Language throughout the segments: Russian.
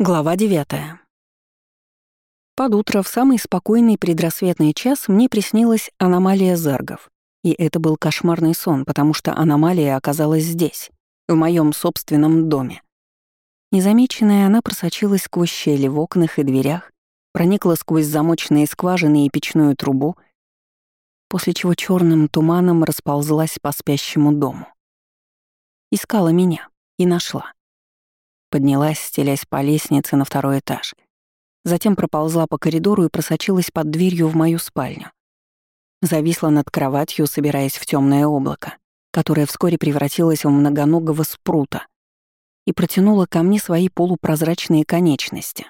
Глава 9. Под утро в самый спокойный предрассветный час мне приснилась аномалия заргов. И это был кошмарный сон, потому что аномалия оказалась здесь, в моем собственном доме. Незамеченная она просочилась сквозь щели в окнах и дверях, проникла сквозь замочные скважины и печную трубу, после чего черным туманом расползлась по спящему дому. Искала меня и нашла. Поднялась, стелясь по лестнице на второй этаж. Затем проползла по коридору и просочилась под дверью в мою спальню. Зависла над кроватью, собираясь в темное облако, которое вскоре превратилось в многоногого спрута и протянула ко мне свои полупрозрачные конечности.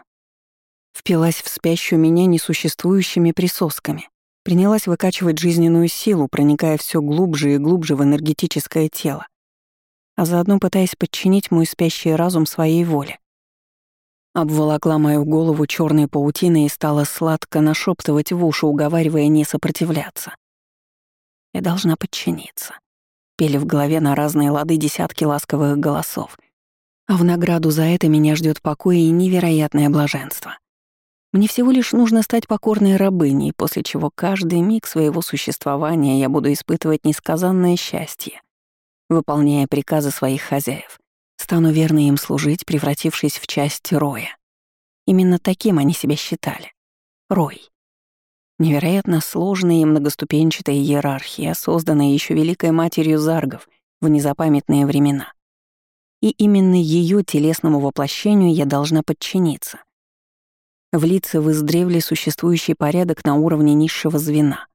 Впилась в спящую меня несуществующими присосками, принялась выкачивать жизненную силу, проникая все глубже и глубже в энергетическое тело, а заодно пытаясь подчинить мой спящий разум своей воле. Обволокла мою голову черной паутиной и стала сладко нашептывать в уши, уговаривая не сопротивляться. Я должна подчиниться. Пели в голове на разные лады десятки ласковых голосов. А в награду за это меня ждет покой и невероятное блаженство. Мне всего лишь нужно стать покорной рабыней, после чего каждый миг своего существования я буду испытывать несказанное счастье выполняя приказы своих хозяев. Стану верно им служить, превратившись в часть роя. Именно таким они себя считали. Рой. Невероятно сложная и многоступенчатая иерархия, созданная еще Великой Матерью Заргов в незапамятные времена. И именно ее телесному воплощению я должна подчиниться. Влиться в издревле существующий порядок на уровне низшего звена,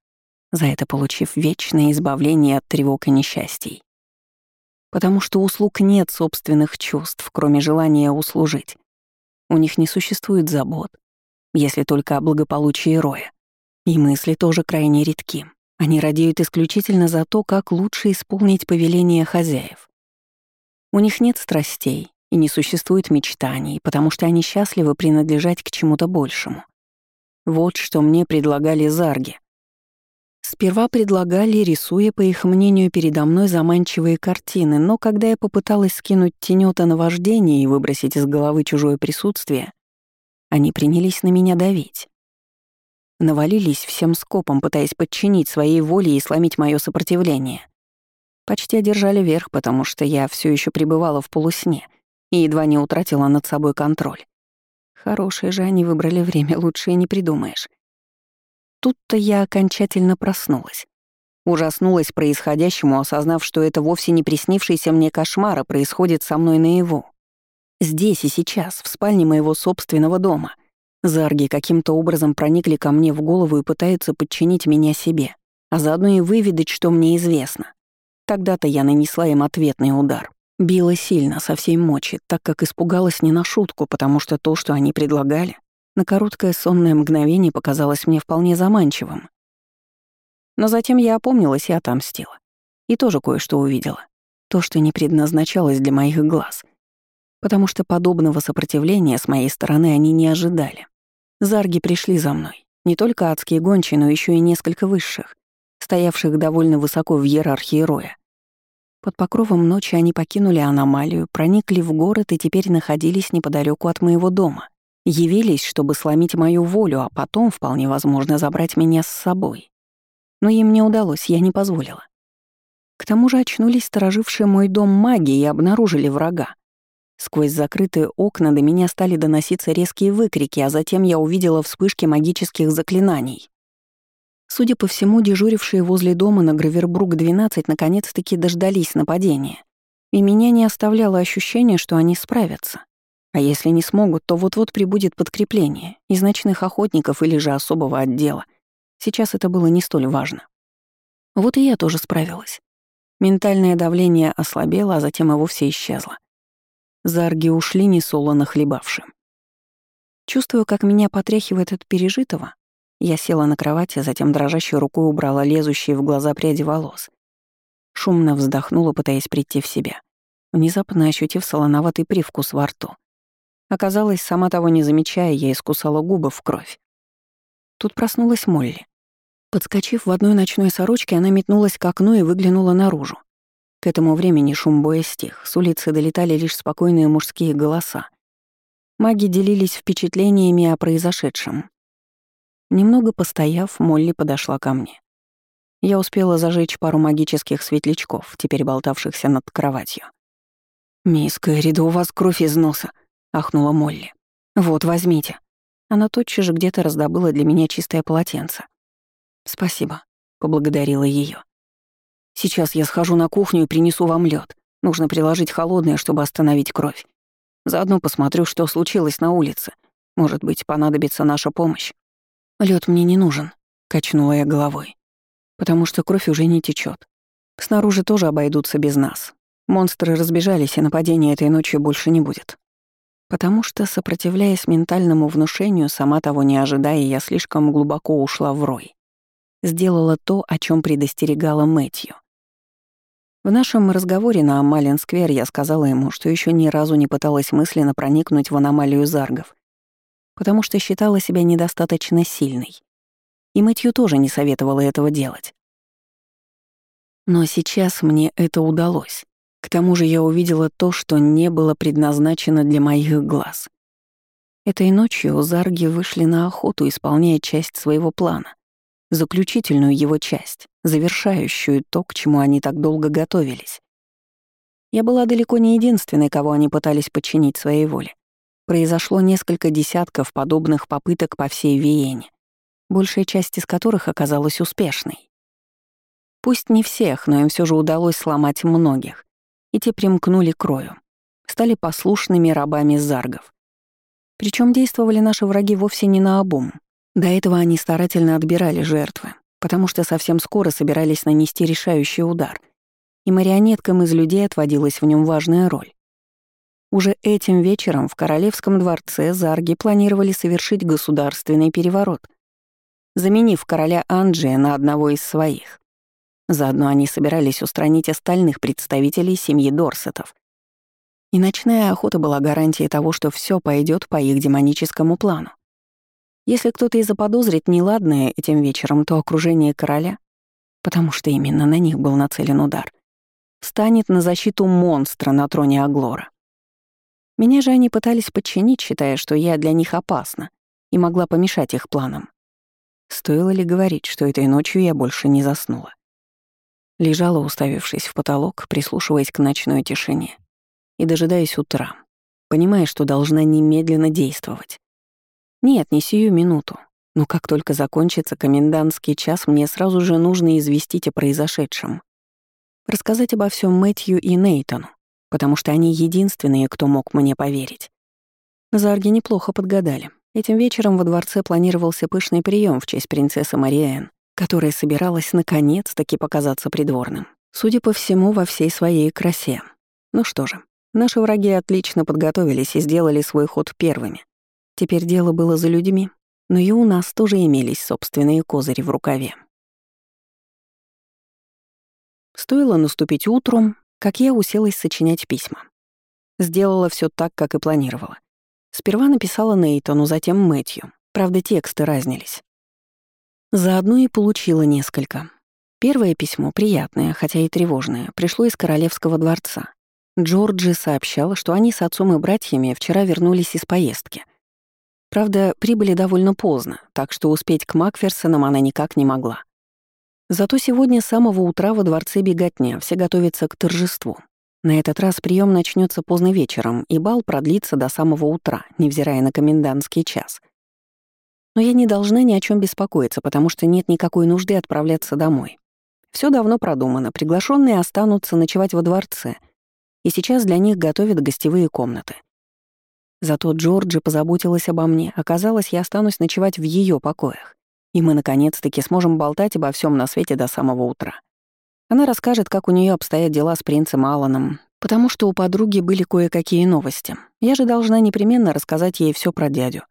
за это получив вечное избавление от тревог и несчастий потому что у слуг нет собственных чувств, кроме желания услужить. У них не существует забот, если только о благополучии Роя. И мысли тоже крайне редки. Они радеют исключительно за то, как лучше исполнить повеление хозяев. У них нет страстей и не существует мечтаний, потому что они счастливы принадлежать к чему-то большему. Вот что мне предлагали зарги, Сперва предлагали, рисуя, по их мнению, передо мной заманчивые картины, но когда я попыталась скинуть тенёта на вождение и выбросить из головы чужое присутствие, они принялись на меня давить. Навалились всем скопом, пытаясь подчинить своей воле и сломить мое сопротивление. Почти одержали верх, потому что я все еще пребывала в полусне и едва не утратила над собой контроль. Хорошее же они выбрали время, лучше и не придумаешь. Тут-то я окончательно проснулась. Ужаснулась происходящему, осознав, что это вовсе не приснившийся мне кошмар, а происходит со мной наяву. Здесь и сейчас, в спальне моего собственного дома. Зарги каким-то образом проникли ко мне в голову и пытаются подчинить меня себе, а заодно и выведать, что мне известно. Тогда-то я нанесла им ответный удар. Била сильно, со всей мочи, так как испугалась не на шутку, потому что то, что они предлагали, на короткое сонное мгновение показалось мне вполне заманчивым. Но затем я опомнилась и отомстила. И тоже кое-что увидела. То, что не предназначалось для моих глаз. Потому что подобного сопротивления с моей стороны они не ожидали. Зарги пришли за мной. Не только адские гончие, но еще и несколько высших, стоявших довольно высоко в иерархии роя. Под покровом ночи они покинули аномалию, проникли в город и теперь находились неподалеку от моего дома. Явились, чтобы сломить мою волю, а потом, вполне возможно, забрать меня с собой. Но им не удалось, я не позволила. К тому же очнулись сторожившие мой дом маги и обнаружили врага. Сквозь закрытые окна до меня стали доноситься резкие выкрики, а затем я увидела вспышки магических заклинаний. Судя по всему, дежурившие возле дома на Гравербрук-12 наконец-таки дождались нападения. И меня не оставляло ощущение, что они справятся. А если не смогут, то вот-вот прибудет подкрепление из ночных охотников или же особого отдела. Сейчас это было не столь важно. Вот и я тоже справилась. Ментальное давление ослабело, а затем и вовсе исчезло. Зарги ушли несолоно хлебавшим. Чувствуя, как меня потряхивает от пережитого, я села на кровати, затем дрожащей рукой убрала лезущие в глаза пряди волос. Шумно вздохнула, пытаясь прийти в себя, внезапно ощутив солоноватый привкус во рту. Оказалось, сама того не замечая, я искусала губы в кровь. Тут проснулась Молли. Подскочив в одной ночной сорочке, она метнулась к окну и выглянула наружу. К этому времени шум боя стих, с улицы долетали лишь спокойные мужские голоса. Маги делились впечатлениями о произошедшем. Немного постояв, Молли подошла ко мне. Я успела зажечь пару магических светлячков, теперь болтавшихся над кроватью. «Мисс Кэрри, да у вас кровь из носа», — ахнула Молли. «Вот, возьмите». Она тотчас же где-то раздобыла для меня чистое полотенце. «Спасибо», — поблагодарила ее. «Сейчас я схожу на кухню и принесу вам лед. Нужно приложить холодное, чтобы остановить кровь. Заодно посмотрю, что случилось на улице. Может быть, понадобится наша помощь». Лед мне не нужен», — качнула я головой потому что кровь уже не течет. Снаружи тоже обойдутся без нас. Монстры разбежались, и нападения этой ночью больше не будет. Потому что, сопротивляясь ментальному внушению, сама того не ожидая, я слишком глубоко ушла в рой. Сделала то, о чем предостерегала Мэтью. В нашем разговоре на Амалин-сквер я сказала ему, что еще ни разу не пыталась мысленно проникнуть в аномалию заргов, потому что считала себя недостаточно сильной и Мэтью тоже не советовала этого делать. Но сейчас мне это удалось. К тому же я увидела то, что не было предназначено для моих глаз. Этой ночью зарги вышли на охоту, исполняя часть своего плана, заключительную его часть, завершающую то, к чему они так долго готовились. Я была далеко не единственной, кого они пытались подчинить своей воле. Произошло несколько десятков подобных попыток по всей Виене большая часть из которых оказалась успешной. Пусть не всех, но им все же удалось сломать многих, и те примкнули к рою, стали послушными рабами заргов. Причем действовали наши враги вовсе не на обум. До этого они старательно отбирали жертвы, потому что совсем скоро собирались нанести решающий удар, и марионеткам из людей отводилась в нем важная роль. Уже этим вечером в Королевском дворце Зарги планировали совершить государственный переворот, заменив короля Анджия на одного из своих. Заодно они собирались устранить остальных представителей семьи Дорсетов. И ночная охота была гарантией того, что все пойдет по их демоническому плану. Если кто-то и заподозрит неладное этим вечером, то окружение короля, потому что именно на них был нацелен удар, станет на защиту монстра на троне Аглора. Меня же они пытались подчинить, считая, что я для них опасна и могла помешать их планам. Стоило ли говорить, что этой ночью я больше не заснула? Лежала, уставившись в потолок, прислушиваясь к ночной тишине и дожидаясь утра, понимая, что должна немедленно действовать. Нет, не сию минуту, но как только закончится комендантский час, мне сразу же нужно известить о произошедшем. Рассказать обо всем Мэтью и Нейтану, потому что они единственные, кто мог мне поверить. Зарги неплохо подгадали. Этим вечером во дворце планировался пышный прием в честь принцессы Мариэн, которая собиралась наконец-таки показаться придворным. Судя по всему, во всей своей красе. Ну что же, наши враги отлично подготовились и сделали свой ход первыми. Теперь дело было за людьми, но и у нас тоже имелись собственные козыри в рукаве. Стоило наступить утром, как я уселась сочинять письма. Сделала все так, как и планировала. Сперва написала Нейтану, затем Мэтью. Правда, тексты разнились. Заодно и получила несколько. Первое письмо, приятное, хотя и тревожное, пришло из Королевского дворца. Джорджи сообщала, что они с отцом и братьями вчера вернулись из поездки. Правда, прибыли довольно поздно, так что успеть к Макферсонам она никак не могла. Зато сегодня с самого утра во дворце беготня, все готовятся к торжеству. На этот раз прием начнется поздно вечером, и бал продлится до самого утра, невзирая на комендантский час. Но я не должна ни о чем беспокоиться, потому что нет никакой нужды отправляться домой. Все давно продумано, приглашенные останутся ночевать во дворце, и сейчас для них готовят гостевые комнаты. Зато Джорджи позаботилась обо мне, оказалось, я останусь ночевать в ее покоях, и мы наконец-таки сможем болтать обо всем на свете до самого утра. Она расскажет, как у нее обстоят дела с принцем Алланом, потому что у подруги были кое-какие новости. Я же должна непременно рассказать ей все про дядю.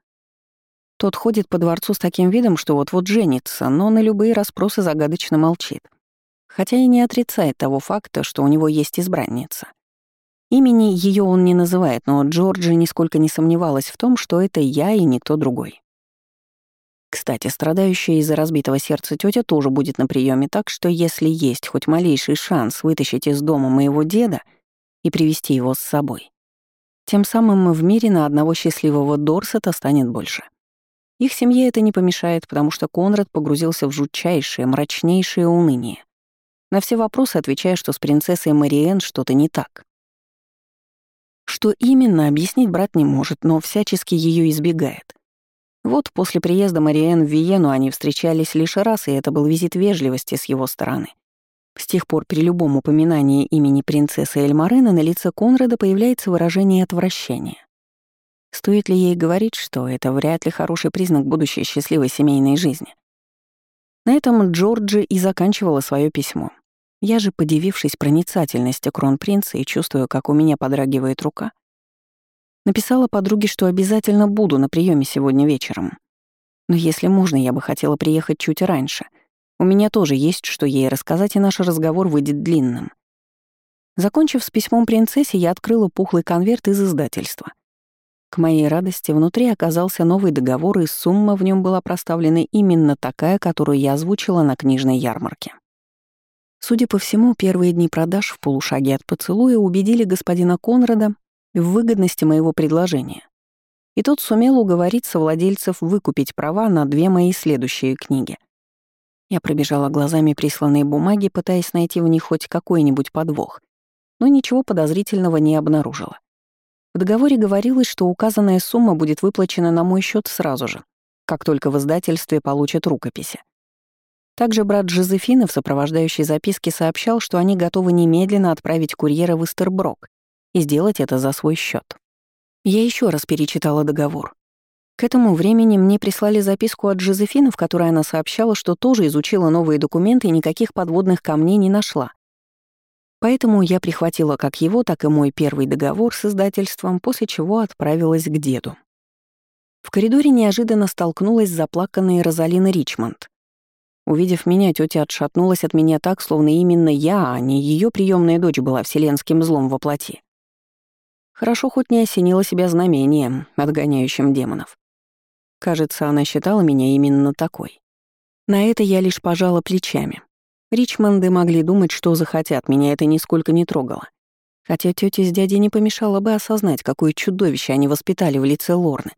Тот ходит по дворцу с таким видом, что вот-вот женится, но на любые расспросы загадочно молчит. Хотя и не отрицает того факта, что у него есть избранница. Имени ее он не называет, но Джорджи нисколько не сомневалась в том, что это я и никто другой. Кстати, страдающая из-за разбитого сердца тетя тоже будет на приеме, так что если есть хоть малейший шанс вытащить из дома моего деда и привести его с собой, Тем самым в мире на одного счастливого Дорсета станет больше. Их семье это не помешает, потому что Конрад погрузился в жутчайшее, мрачнейшее уныние. На все вопросы отвечая, что с принцессой Мариен что-то не так. Что именно, объяснить брат не может, но всячески ее избегает. Вот после приезда Мариен в Виену они встречались лишь раз, и это был визит вежливости с его стороны. С тех пор при любом упоминании имени принцессы Эльмарена на лице Конрада появляется выражение отвращения. Стоит ли ей говорить, что это вряд ли хороший признак будущей счастливой семейной жизни? На этом Джорджи и заканчивала свое письмо. Я же, подивившись проницательности кронпринца и чувствуя, как у меня подрагивает рука, написала подруге, что обязательно буду на приеме сегодня вечером. Но если можно, я бы хотела приехать чуть раньше — у меня тоже есть, что ей рассказать, и наш разговор выйдет длинным. Закончив с письмом принцессе, я открыла пухлый конверт из издательства. К моей радости внутри оказался новый договор, и сумма в нем была проставлена именно такая, которую я озвучила на книжной ярмарке. Судя по всему, первые дни продаж в полушаге от поцелуя убедили господина Конрада в выгодности моего предложения. И тот сумел уговорить совладельцев выкупить права на две мои следующие книги — я пробежала глазами присланные бумаги, пытаясь найти в них хоть какой-нибудь подвох, но ничего подозрительного не обнаружила. В договоре говорилось, что указанная сумма будет выплачена на мой счет сразу же, как только в издательстве получат рукописи. Также брат Жозефины в сопровождающей записке сообщал, что они готовы немедленно отправить курьера в Истерброк и сделать это за свой счет. Я еще раз перечитала договор. К этому времени мне прислали записку от Жозефины, в которой она сообщала, что тоже изучила новые документы и никаких подводных камней не нашла. Поэтому я прихватила как его, так и мой первый договор с издательством, после чего отправилась к деду. В коридоре неожиданно столкнулась с заплаканной Розалиной Ричмонд. Увидев меня, тетя отшатнулась от меня так, словно именно я, а не ее приемная дочь была вселенским злом во плоти. Хорошо хоть не осенила себя знамением, отгоняющим демонов. Кажется, она считала меня именно такой. На это я лишь пожала плечами. Ричмонды могли думать, что захотят, меня это нисколько не трогало. Хотя тетя с дядей не помешало бы осознать, какое чудовище они воспитали в лице Лорны.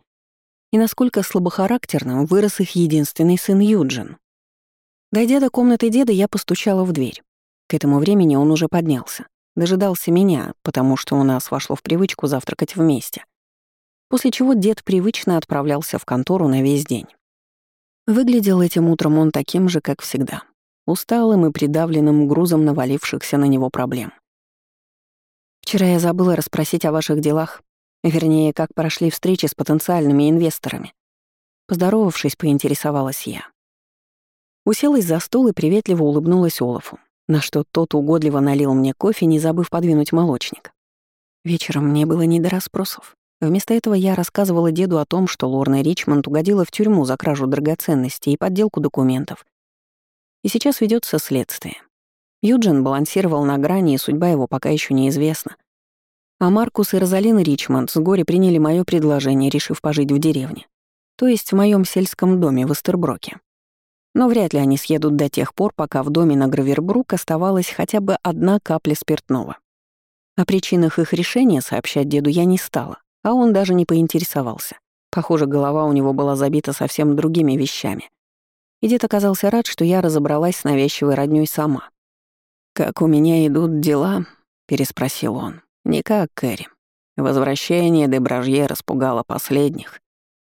И насколько слабохарактерным вырос их единственный сын Юджин. Дойдя до комнаты деда, я постучала в дверь. К этому времени он уже поднялся. Дожидался меня, потому что у нас вошло в привычку завтракать вместе после чего дед привычно отправлялся в контору на весь день. Выглядел этим утром он таким же, как всегда, усталым и придавленным грузом навалившихся на него проблем. «Вчера я забыла расспросить о ваших делах, вернее, как прошли встречи с потенциальными инвесторами». Поздоровавшись, поинтересовалась я. Уселась за стол и приветливо улыбнулась Олафу, на что тот угодливо налил мне кофе, не забыв подвинуть молочник. Вечером мне было не до расспросов. Вместо этого я рассказывала деду о том, что Лорна Ричмонд угодила в тюрьму за кражу драгоценностей и подделку документов. И сейчас ведется следствие. Юджин балансировал на грани, и судьба его пока еще неизвестна. А Маркус и Розалина Ричмонд с горя приняли мое предложение, решив пожить в деревне. То есть в моем сельском доме в Эстерброке. Но вряд ли они съедут до тех пор, пока в доме на Гравербрук оставалась хотя бы одна капля спиртного. О причинах их решения сообщать деду я не стала, а он даже не поинтересовался. Похоже, голова у него была забита совсем другими вещами. И дед оказался рад, что я разобралась с навязчивой роднёй сама. «Как у меня идут дела?» — переспросил он. «Никак, Кэрри. Возвращение де Бражье распугало последних.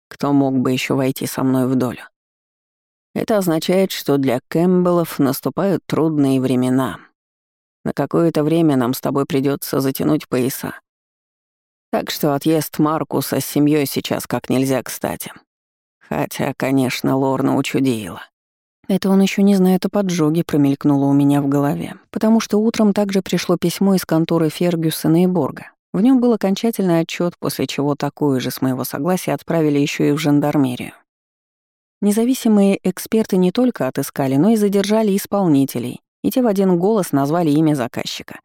Кто мог бы еще войти со мной в долю? Это означает, что для Кэмпбеллов наступают трудные времена. На какое-то время нам с тобой придется затянуть пояса так что отъезд Маркуса с семьей сейчас как нельзя кстати. Хотя, конечно, Лорна учудила. Это он еще не знает о поджоге, промелькнуло у меня в голове, потому что утром также пришло письмо из конторы Фергюсона и Борга. В нем был окончательный отчет, после чего такое же с моего согласия отправили еще и в жандармерию. Независимые эксперты не только отыскали, но и задержали исполнителей, и те в один голос назвали имя заказчика.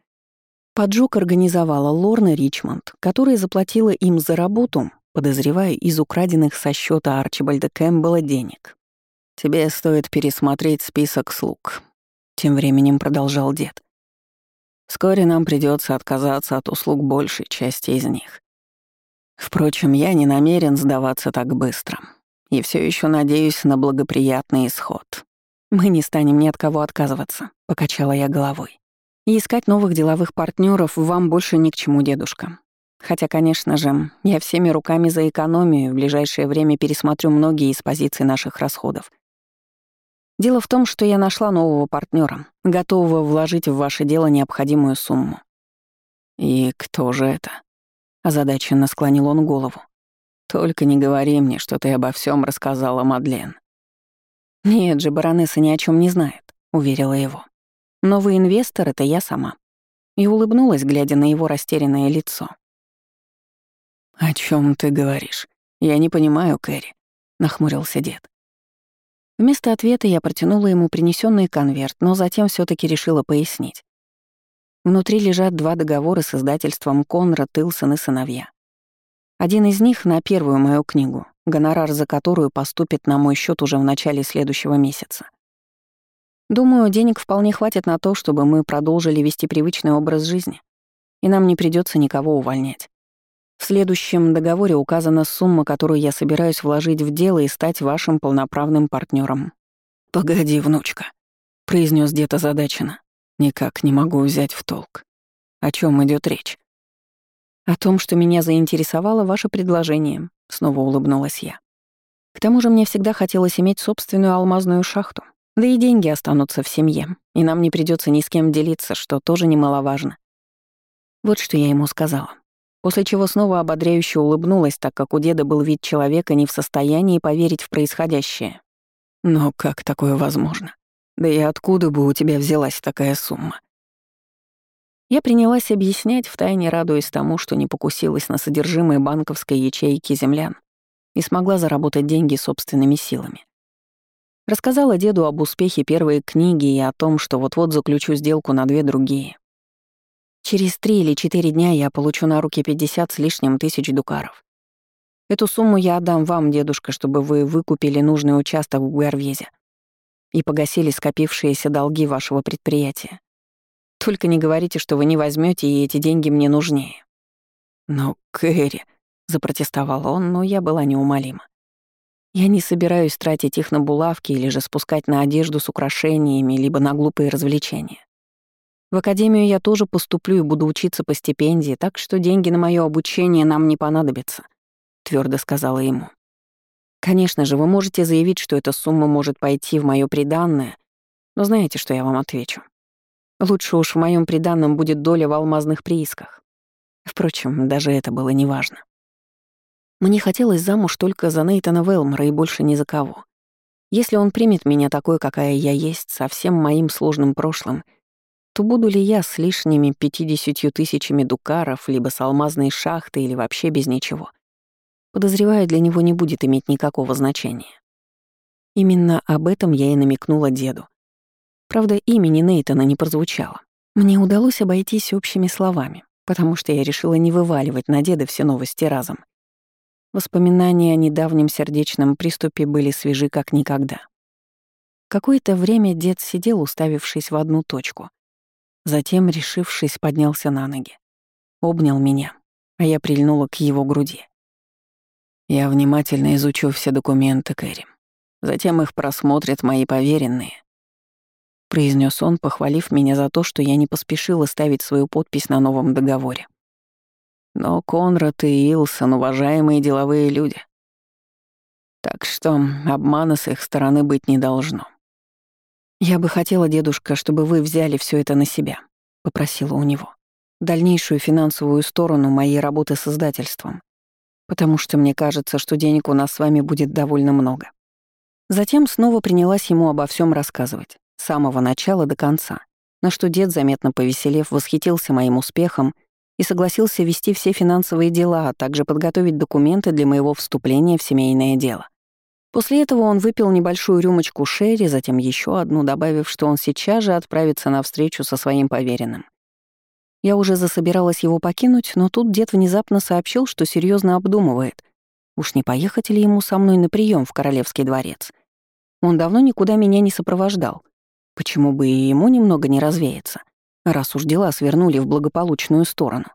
Поджог организовала Лорна Ричмонд, которая заплатила им за работу, подозревая из украденных со счета Арчибальда Кэмпбелла денег. «Тебе стоит пересмотреть список слуг», — тем временем продолжал дед. «Вскоре нам придется отказаться от услуг большей части из них. Впрочем, я не намерен сдаваться так быстро. И все еще надеюсь на благоприятный исход. Мы не станем ни от кого отказываться, покачала я головой. И искать новых деловых партнеров вам больше ни к чему, дедушка. Хотя, конечно же, я всеми руками за экономию в ближайшее время пересмотрю многие из позиций наших расходов. Дело в том, что я нашла нового партнера, готового вложить в ваше дело необходимую сумму. «И кто же это?» — озадаченно склонил он голову. «Только не говори мне, что ты обо всем рассказала Мадлен». «Нет же, баронесса ни о чем не знает», — уверила его. «Новый инвестор — это я сама». И улыбнулась, глядя на его растерянное лицо. «О чем ты говоришь? Я не понимаю, Кэрри», — нахмурился дед. Вместо ответа я протянула ему принесенный конверт, но затем все таки решила пояснить. Внутри лежат два договора с издательством Конрад, Тилсон и сыновья. Один из них на первую мою книгу, гонорар за которую поступит на мой счет уже в начале следующего месяца. Думаю, денег вполне хватит на то, чтобы мы продолжили вести привычный образ жизни, и нам не придется никого увольнять. В следующем договоре указана сумма, которую я собираюсь вложить в дело и стать вашим полноправным партнером. «Погоди, внучка», — произнес дед озадаченно. «Никак не могу взять в толк. О чем идет речь?» «О том, что меня заинтересовало ваше предложение», — снова улыбнулась я. «К тому же мне всегда хотелось иметь собственную алмазную шахту. Да и деньги останутся в семье, и нам не придется ни с кем делиться, что тоже немаловажно». Вот что я ему сказала после чего снова ободряюще улыбнулась, так как у деда был вид человека не в состоянии поверить в происходящее. «Но как такое возможно? Да и откуда бы у тебя взялась такая сумма?» Я принялась объяснять, втайне радуясь тому, что не покусилась на содержимое банковской ячейки землян и смогла заработать деньги собственными силами. Рассказала деду об успехе первой книги и о том, что вот-вот заключу сделку на две другие. Через три или четыре дня я получу на руки 50 с лишним тысяч дукаров. Эту сумму я отдам вам, дедушка, чтобы вы выкупили нужный участок в Гуэрвезе и погасили скопившиеся долги вашего предприятия. Только не говорите, что вы не возьмете, и эти деньги мне нужнее. Но, Кэрри, запротестовал он, но я была неумолима. Я не собираюсь тратить их на булавки или же спускать на одежду с украшениями, либо на глупые развлечения. В академию я тоже поступлю и буду учиться по стипендии, так что деньги на мое обучение нам не понадобятся», — твердо сказала ему. «Конечно же, вы можете заявить, что эта сумма может пойти в мое приданное, но знаете, что я вам отвечу? Лучше уж в моем приданном будет доля в алмазных приисках. Впрочем, даже это было неважно. Мне хотелось замуж только за Нейтана Велмора и больше ни за кого. Если он примет меня такой, какая я есть, со всем моим сложным прошлым — то буду ли я с лишними 50 тысячами дукаров, либо с алмазной шахты, или вообще без ничего. Подозреваю, для него не будет иметь никакого значения. Именно об этом я и намекнула деду. Правда, имени Нейтана не прозвучало. Мне удалось обойтись общими словами, потому что я решила не вываливать на деда все новости разом. Воспоминания о недавнем сердечном приступе были свежи как никогда. Какое-то время дед сидел, уставившись в одну точку — Затем, решившись, поднялся на ноги. Обнял меня, а я прильнула к его груди. Я внимательно изучу все документы Кэрри. Затем их просмотрят мои поверенные. Произнес он, похвалив меня за то, что я не поспешила ставить свою подпись на новом договоре. Но Конрад и Илсон — уважаемые деловые люди. Так что обмана с их стороны быть не должно. «Я бы хотела, дедушка, чтобы вы взяли все это на себя», — попросила у него. «Дальнейшую финансовую сторону моей работы с издательством. Потому что мне кажется, что денег у нас с вами будет довольно много». Затем снова принялась ему обо всем рассказывать, с самого начала до конца, на что дед, заметно повеселев, восхитился моим успехом и согласился вести все финансовые дела, а также подготовить документы для моего вступления в семейное дело. После этого он выпил небольшую рюмочку шерри, затем еще одну, добавив, что он сейчас же отправится на встречу со своим поверенным. Я уже засобиралась его покинуть, но тут дед внезапно сообщил, что серьезно обдумывает. Уж не поехать ли ему со мной на прием в Королевский дворец? Он давно никуда меня не сопровождал. Почему бы и ему немного не развеяться, раз уж дела свернули в благополучную сторону?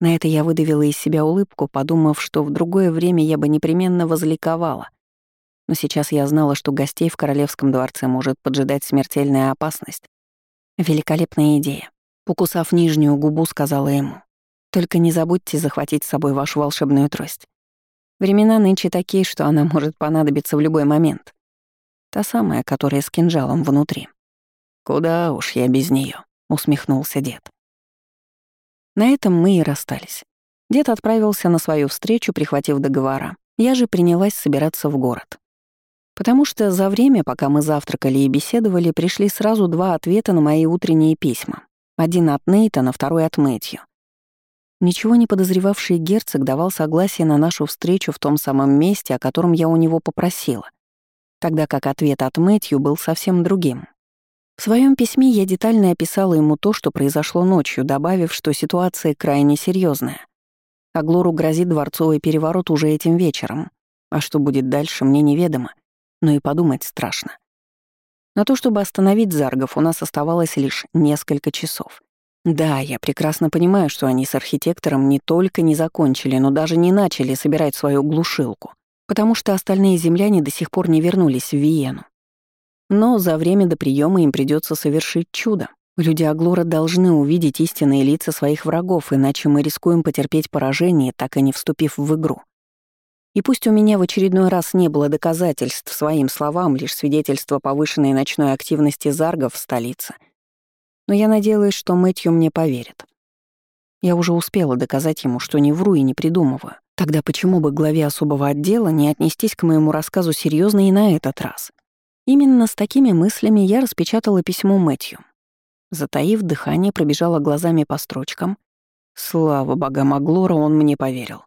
На это я выдавила из себя улыбку, подумав, что в другое время я бы непременно возликовала. Но сейчас я знала, что гостей в королевском дворце может поджидать смертельная опасность. Великолепная идея. Покусав нижнюю губу, сказала ему. «Только не забудьте захватить с собой вашу волшебную трость. Времена нынче такие, что она может понадобиться в любой момент. Та самая, которая с кинжалом внутри». «Куда уж я без нее, усмехнулся дед. На этом мы и расстались. Дед отправился на свою встречу, прихватив договора. Я же принялась собираться в город. Потому что за время, пока мы завтракали и беседовали, пришли сразу два ответа на мои утренние письма. Один от Нейтана, второй от Мэтью. Ничего не подозревавший герцог давал согласие на нашу встречу в том самом месте, о котором я у него попросила, тогда как ответ от Мэтью был совсем другим. В своем письме я детально описала ему то, что произошло ночью, добавив, что ситуация крайне серьезная. А Глору грозит дворцовый переворот уже этим вечером. А что будет дальше, мне неведомо, но и подумать страшно. На то, чтобы остановить Заргов, у нас оставалось лишь несколько часов. Да, я прекрасно понимаю, что они с архитектором не только не закончили, но даже не начали собирать свою глушилку, потому что остальные земляне до сих пор не вернулись в Виену. Но за время до приема им придется совершить чудо. Люди Аглора должны увидеть истинные лица своих врагов, иначе мы рискуем потерпеть поражение, так и не вступив в игру. И пусть у меня в очередной раз не было доказательств своим словам, лишь свидетельство повышенной ночной активности заргов в столице, но я надеялась, что Мэтью мне поверит. Я уже успела доказать ему, что не вру и не придумываю. Тогда почему бы главе особого отдела не отнестись к моему рассказу серьезно и на этот раз? Именно с такими мыслями я распечатала письмо Мэтью. Затаив дыхание, пробежала глазами по строчкам. Слава богам Аглора, он мне поверил.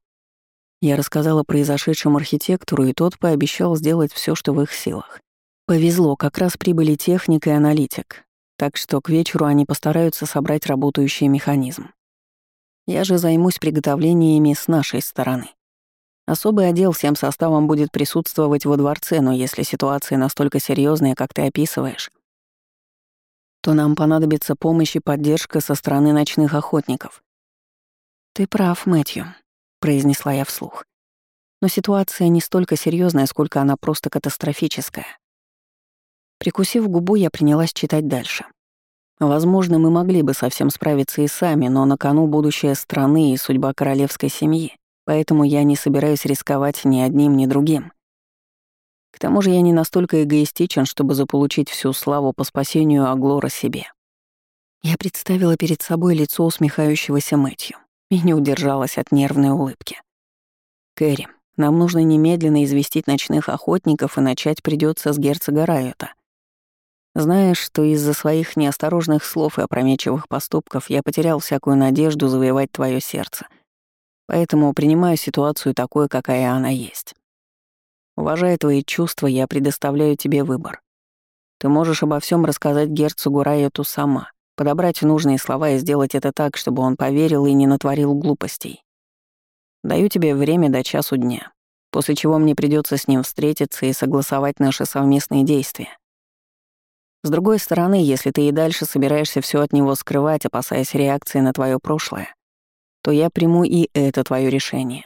Я рассказала произошедшем архитектору, и тот пообещал сделать все, что в их силах. Повезло, как раз прибыли техник и аналитик, так что к вечеру они постараются собрать работающий механизм. Я же займусь приготовлениями с нашей стороны. Особый отдел всем составом будет присутствовать во дворце, но если ситуация настолько серьезная, как ты описываешь, то нам понадобится помощь и поддержка со стороны ночных охотников. Ты прав, Мэтью, произнесла я вслух. Но ситуация не столько серьезная, сколько она просто катастрофическая. Прикусив губу, я принялась читать дальше. Возможно, мы могли бы совсем справиться и сами, но на кону будущее страны и судьба королевской семьи. Поэтому я не собираюсь рисковать ни одним, ни другим. К тому же я не настолько эгоистичен, чтобы заполучить всю славу по спасению Аглора себе. Я представила перед собой лицо усмехающегося Мэтью и не удержалась от нервной улыбки. «Кэрри, нам нужно немедленно известить ночных охотников, и начать придется с герцога Райота. Знаешь, что из-за своих неосторожных слов и опрометчивых поступков я потерял всякую надежду завоевать твое сердце — Поэтому принимаю ситуацию такой, какая она есть. Уважая твои чувства, я предоставляю тебе выбор. Ты можешь обо всем рассказать герцогу Райету сама, подобрать нужные слова и сделать это так, чтобы он поверил и не натворил глупостей. Даю тебе время до часу дня, после чего мне придется с ним встретиться и согласовать наши совместные действия. С другой стороны, если ты и дальше собираешься все от него скрывать, опасаясь реакции на твое прошлое, то я приму и это твое решение.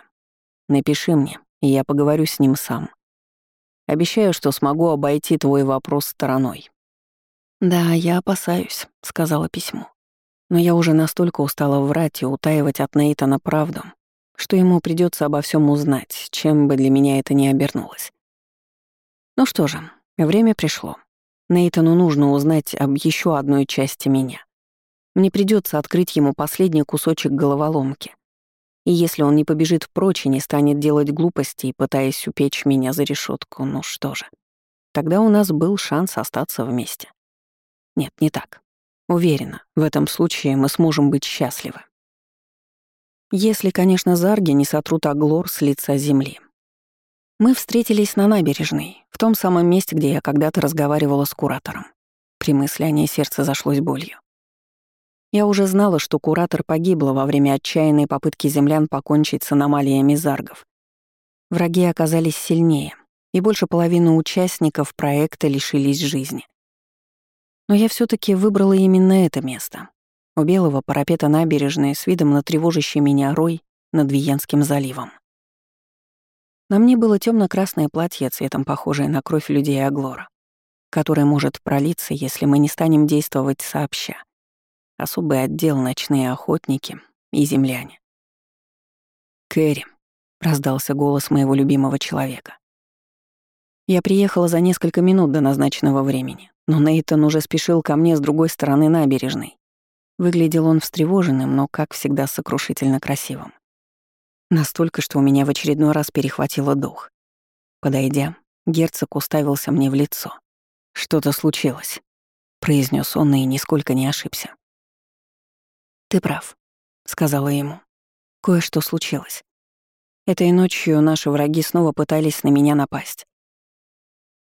Напиши мне, и я поговорю с ним сам. Обещаю, что смогу обойти твой вопрос стороной». «Да, я опасаюсь», — сказала письмо. «Но я уже настолько устала врать и утаивать от Нейтана правду, что ему придется обо всем узнать, чем бы для меня это ни обернулось. Ну что же, время пришло. Нейтану нужно узнать об еще одной части меня. Мне придется открыть ему последний кусочек головоломки. И если он не побежит прочь и не станет делать глупостей, пытаясь упечь меня за решетку, ну что же. Тогда у нас был шанс остаться вместе. Нет, не так. Уверена, в этом случае мы сможем быть счастливы. Если, конечно, Зарги не сотрут Аглор с лица земли. Мы встретились на набережной, в том самом месте, где я когда-то разговаривала с куратором. При мысли о ней сердце зашлось болью. Я уже знала, что куратор погибла во время отчаянной попытки землян покончить с аномалиями заргов. Враги оказались сильнее, и больше половины участников проекта лишились жизни. Но я все таки выбрала именно это место. у белого парапета набережной с видом на тревожащий меня рой над Виенским заливом. На мне было темно красное платье цветом похожее на кровь людей Аглора, которое может пролиться, если мы не станем действовать сообща. Особый отдел «Ночные охотники» и «Земляне». «Кэрри», — раздался голос моего любимого человека. Я приехала за несколько минут до назначенного времени, но Нейтон уже спешил ко мне с другой стороны набережной. Выглядел он встревоженным, но, как всегда, сокрушительно красивым. Настолько, что у меня в очередной раз перехватило дух. Подойдя, герцог уставился мне в лицо. «Что-то случилось», — произнес он и нисколько не ошибся. «Ты прав», — сказала ему. «Кое-что случилось. Этой ночью наши враги снова пытались на меня напасть.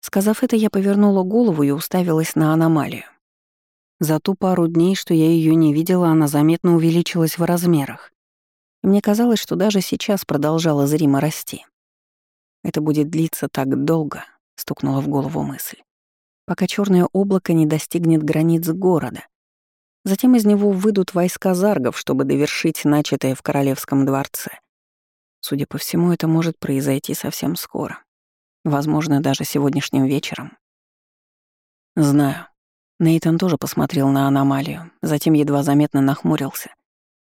Сказав это, я повернула голову и уставилась на аномалию. За ту пару дней, что я ее не видела, она заметно увеличилась в размерах. Мне казалось, что даже сейчас продолжала зримо расти. «Это будет длиться так долго», — стукнула в голову мысль, «пока черное облако не достигнет границ города. Затем из него выйдут войска заргов, чтобы довершить начатое в королевском дворце. Судя по всему, это может произойти совсем скоро. Возможно, даже сегодняшним вечером. Знаю. Нейтан тоже посмотрел на аномалию, затем едва заметно нахмурился.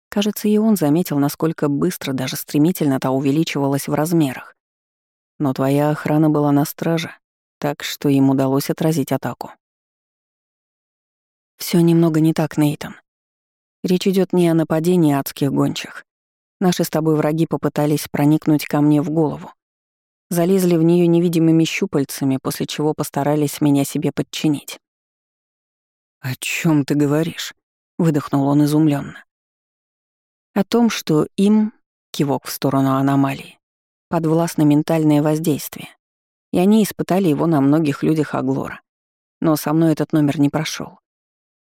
Кажется, и он заметил, насколько быстро, даже стремительно та увеличивалась в размерах. Но твоя охрана была на страже, так что им удалось отразить атаку. Все немного не так, Нейтан. Речь идет не о нападении адских гончих. Наши с тобой враги попытались проникнуть ко мне в голову. Залезли в нее невидимыми щупальцами, после чего постарались меня себе подчинить. «О чем ты говоришь?» — выдохнул он изумленно. «О том, что им, кивок в сторону аномалии, подвластно ментальное воздействие, и они испытали его на многих людях Аглора. Но со мной этот номер не прошел.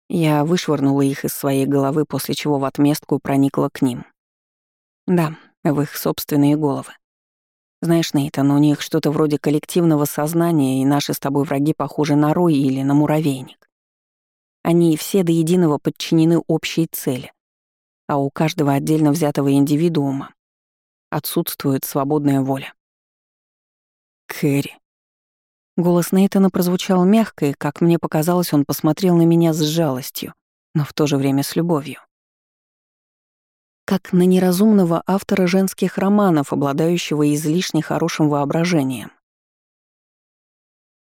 Я вышвырнула их из своей головы, после чего в отместку проникла к ним. Да, в их собственные головы. Знаешь, Нейтан, у них что-то вроде коллективного сознания, и наши с тобой враги похожи на рой или на муравейник. Они все до единого подчинены общей цели, а у каждого отдельно взятого индивидуума отсутствует свободная воля. Кэрри. Голос Нейтана прозвучал мягко, и, как мне показалось, он посмотрел на меня с жалостью, но в то же время с любовью как на неразумного автора женских романов, обладающего излишне хорошим воображением.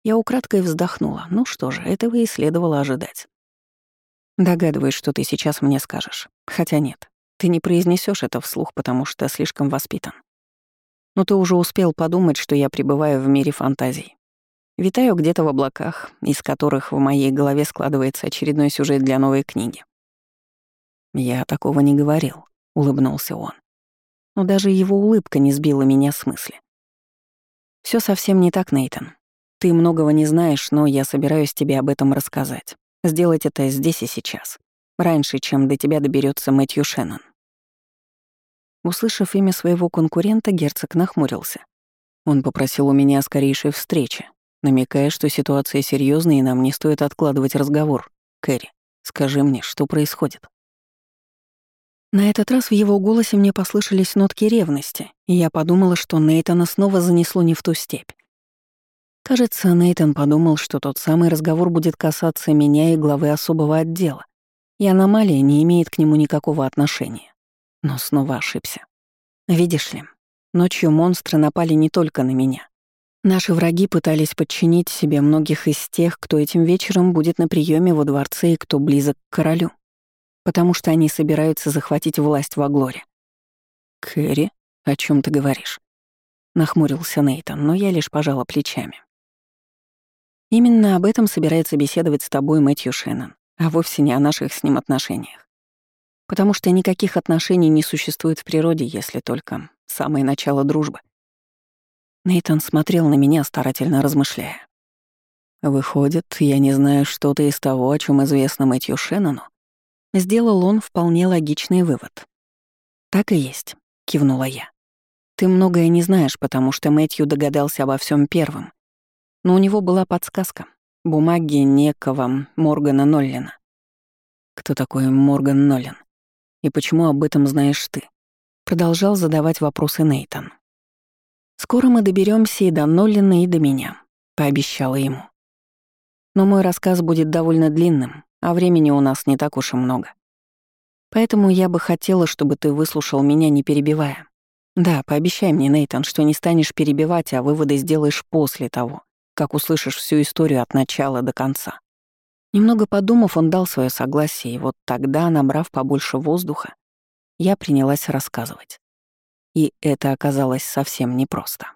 Я украдкой вздохнула. Ну что же, этого и следовало ожидать. Догадываюсь, что ты сейчас мне скажешь. Хотя нет, ты не произнесешь это вслух, потому что слишком воспитан. Но ты уже успел подумать, что я пребываю в мире фантазий. Витаю где-то в облаках, из которых в моей голове складывается очередной сюжет для новой книги. Я такого не говорил улыбнулся он. Но даже его улыбка не сбила меня с мысли. Все совсем не так, Нейтон. Ты многого не знаешь, но я собираюсь тебе об этом рассказать. Сделать это здесь и сейчас. Раньше, чем до тебя доберется Мэтью Шеннон. Услышав имя своего конкурента, герцог нахмурился. Он попросил у меня скорейшей встрече, намекая, что ситуация серьезная и нам не стоит откладывать разговор. Кэрри, скажи мне, что происходит? На этот раз в его голосе мне послышались нотки ревности, и я подумала, что Нейтана снова занесло не в ту степь. Кажется, Нейтан подумал, что тот самый разговор будет касаться меня и главы особого отдела, и аномалия не имеет к нему никакого отношения. Но снова ошибся. Видишь ли, ночью монстры напали не только на меня. Наши враги пытались подчинить себе многих из тех, кто этим вечером будет на приеме во дворце и кто близок к королю потому что они собираются захватить власть в Аглоре. «Кэрри, о чем ты говоришь?» Нахмурился Нейтан, но я лишь пожала плечами. «Именно об этом собирается беседовать с тобой Мэтью Шеннон, а вовсе не о наших с ним отношениях. Потому что никаких отношений не существует в природе, если только самое начало дружбы». Нейтан смотрел на меня, старательно размышляя. «Выходит, я не знаю что-то из того, о чем известно Мэтью Шеннону?» Сделал он вполне логичный вывод. «Так и есть», — кивнула я. «Ты многое не знаешь, потому что Мэтью догадался обо всем первым. Но у него была подсказка — бумаги некого Моргана Ноллина. Кто такой Морган Нолин? И почему об этом знаешь ты? Продолжал задавать вопросы Нейтон. Скоро мы доберемся и до Нолина, и до меня, пообещала ему. Но мой рассказ будет довольно длинным, а времени у нас не так уж и много. Поэтому я бы хотела, чтобы ты выслушал меня, не перебивая. Да, пообещай мне, Нейтан, что не станешь перебивать, а выводы сделаешь после того, как услышишь всю историю от начала до конца. Немного подумав, он дал свое согласие, и вот тогда, набрав побольше воздуха, я принялась рассказывать. И это оказалось совсем непросто.